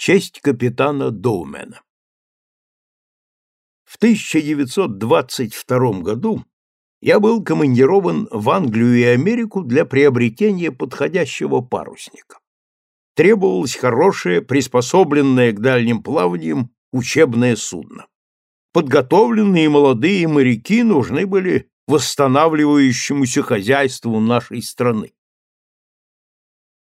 Честь капитана Доумена. В 1922 году я был командирован в Англию и Америку для приобретения подходящего парусника. Требовалось хорошее, приспособленное к дальним плаваниям учебное судно. Подготовленные молодые моряки нужны были восстанавливающемуся хозяйству нашей страны.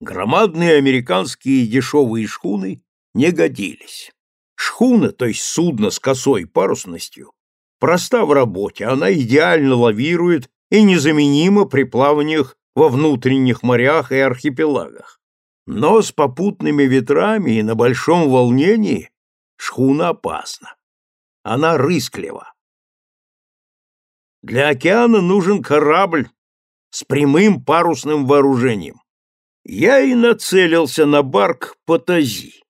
Громадные американские дешевые шхуны не годились. Шхуна, то есть судно с косой парусностью, проста в работе, она идеально лавирует и незаменима при плаваниях во внутренних морях и архипелагах. Но с попутными ветрами и на большом волнении шхуна опасна. Она рысклива. Для океана нужен корабль с прямым парусным вооружением. Я и нацелился на барк Потази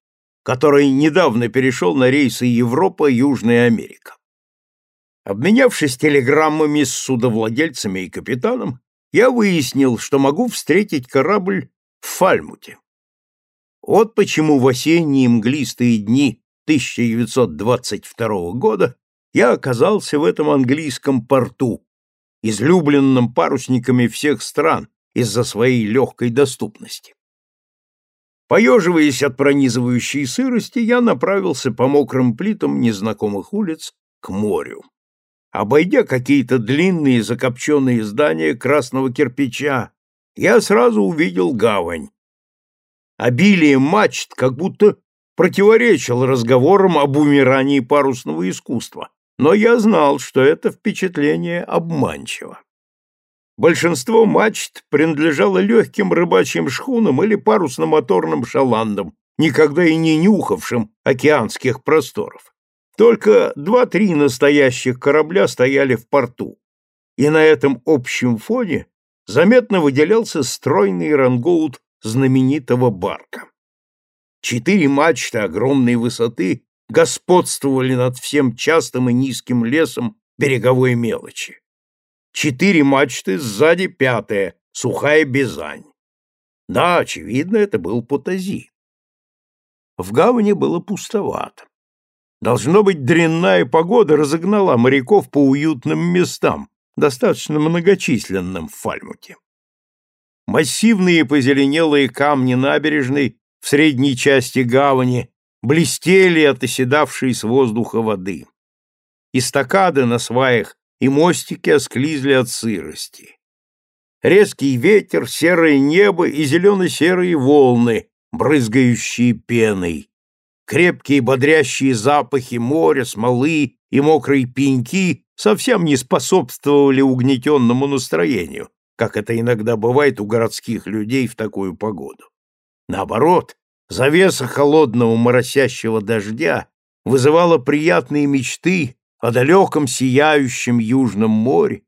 который недавно перешел на рейсы Европа-Южная Америка. Обменявшись телеграммами с судовладельцами и капитаном, я выяснил, что могу встретить корабль в Фальмуте. Вот почему в осенние мглистые дни 1922 года я оказался в этом английском порту, излюбленном парусниками всех стран из-за своей легкой доступности. Поеживаясь от пронизывающей сырости, я направился по мокрым плитам незнакомых улиц к морю. Обойдя какие-то длинные закопченные здания красного кирпича, я сразу увидел гавань. Обилие мачт как будто противоречил разговорам об умирании парусного искусства, но я знал, что это впечатление обманчиво. Большинство мачт принадлежало легким рыбачьим шхунам или парусно-моторным шаландам, никогда и не нюхавшим океанских просторов. Только два-три настоящих корабля стояли в порту, и на этом общем фоне заметно выделялся стройный рангоут знаменитого барка. Четыре мачты огромной высоты господствовали над всем частым и низким лесом береговой мелочи. Четыре мачты, сзади пятая, сухая бизань. Да, очевидно, это был Потази. В гавани было пустовато. Должно быть, дрянная погода разогнала моряков по уютным местам, достаточно многочисленным в Фальмуте. Массивные позеленелые камни набережной в средней части гавани блестели от оседавшей с воздуха воды. Эстакады на сваях и мостики осклизли от сырости. Резкий ветер, серое небо и зелено-серые волны, брызгающие пеной. Крепкие бодрящие запахи моря, смолы и мокрой пеньки совсем не способствовали угнетенному настроению, как это иногда бывает у городских людей в такую погоду. Наоборот, завеса холодного моросящего дождя вызывала приятные мечты о далеком сияющем Южном море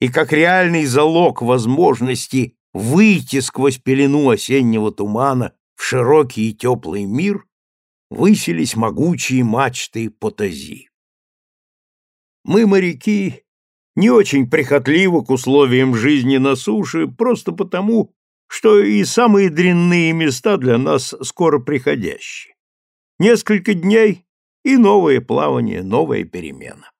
и как реальный залог возможности выйти сквозь пелену осеннего тумана в широкий и теплый мир, высились могучие мачты Потази. Мы, моряки, не очень прихотливы к условиям жизни на суше, просто потому, что и самые дрянные места для нас скоро приходящие. Несколько дней, и новое плавание, новая перемена.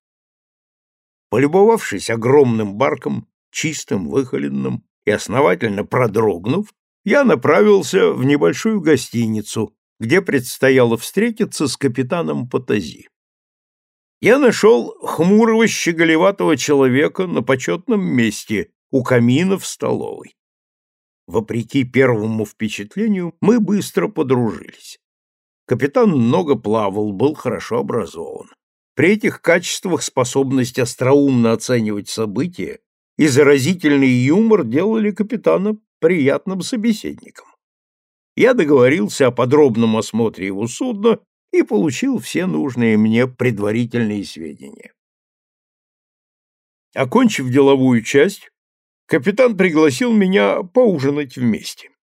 Полюбовавшись огромным барком, чистым, выхоленным и основательно продрогнув, я направился в небольшую гостиницу, где предстояло встретиться с капитаном Потази. Я нашел хмурого щеголеватого человека на почетном месте у камина в столовой. Вопреки первому впечатлению, мы быстро подружились. Капитан много плавал, был хорошо образован. При этих качествах способность остроумно оценивать события и заразительный юмор делали капитана приятным собеседником. Я договорился о подробном осмотре его судна и получил все нужные мне предварительные сведения. Окончив деловую часть, капитан пригласил меня поужинать вместе.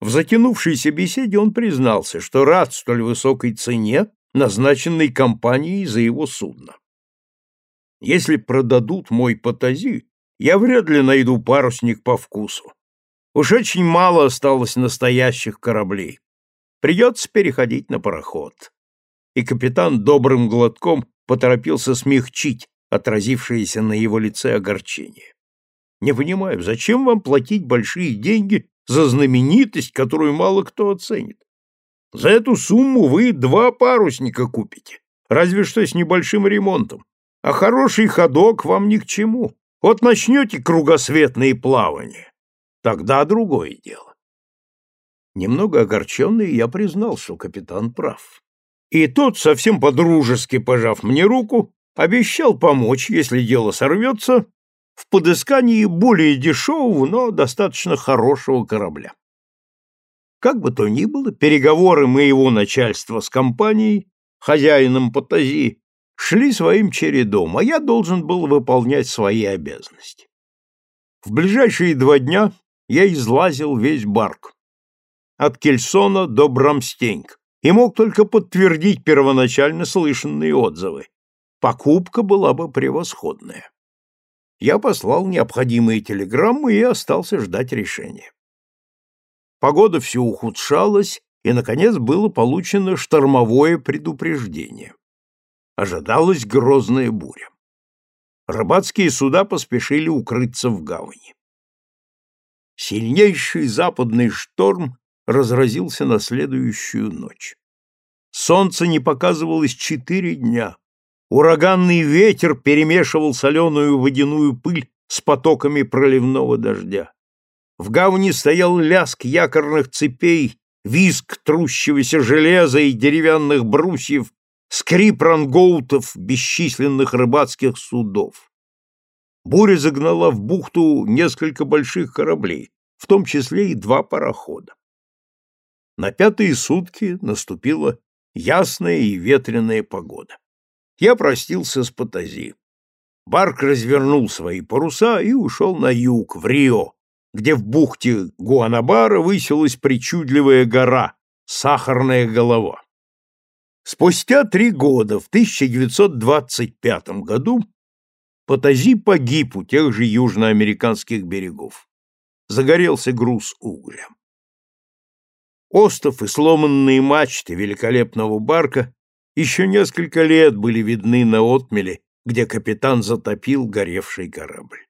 В затянувшейся беседе он признался, что рад столь высокой цене, назначенной компанией за его судно. Если продадут мой патази, я вряд ли найду парусник по вкусу. Уж очень мало осталось настоящих кораблей. Придется переходить на пароход. И капитан добрым глотком поторопился смягчить отразившееся на его лице огорчение. Не понимаю, зачем вам платить большие деньги за знаменитость, которую мало кто оценит? За эту сумму вы два парусника купите, разве что с небольшим ремонтом. А хороший ходок вам ни к чему. Вот начнете кругосветные плавания, тогда другое дело. Немного огорченный, я признал, что капитан прав. И тот, совсем подружески пожав мне руку, обещал помочь, если дело сорвется, в подыскании более дешевого, но достаточно хорошего корабля. Как бы то ни было, переговоры моего начальства с компанией, хозяином Патази, шли своим чередом, а я должен был выполнять свои обязанности. В ближайшие два дня я излазил весь барк, от Кельсона до Брамстенг, и мог только подтвердить первоначально слышанные отзывы. Покупка была бы превосходная. Я послал необходимые телеграммы и остался ждать решения. Погода все ухудшалась, и, наконец, было получено штормовое предупреждение. Ожидалась грозная буря. Рыбацкие суда поспешили укрыться в гавани. Сильнейший западный шторм разразился на следующую ночь. Солнце не показывалось четыре дня. Ураганный ветер перемешивал соленую водяную пыль с потоками проливного дождя. В гавани стоял ляск якорных цепей, визг трущегося железа и деревянных брусьев, скрип рангоутов бесчисленных рыбацких судов. Буря загнала в бухту несколько больших кораблей, в том числе и два парохода. На пятые сутки наступила ясная и ветреная погода. Я простился с Патази. Барк развернул свои паруса и ушел на юг, в Рио, где в бухте Гуанабара высилась причудливая гора, сахарная голова. Спустя три года, в 1925 году, Патази погиб у тех же южноамериканских берегов. Загорелся груз угля. Остов и сломанные мачты великолепного барка еще несколько лет были видны на отмеле, где капитан затопил горевший корабль.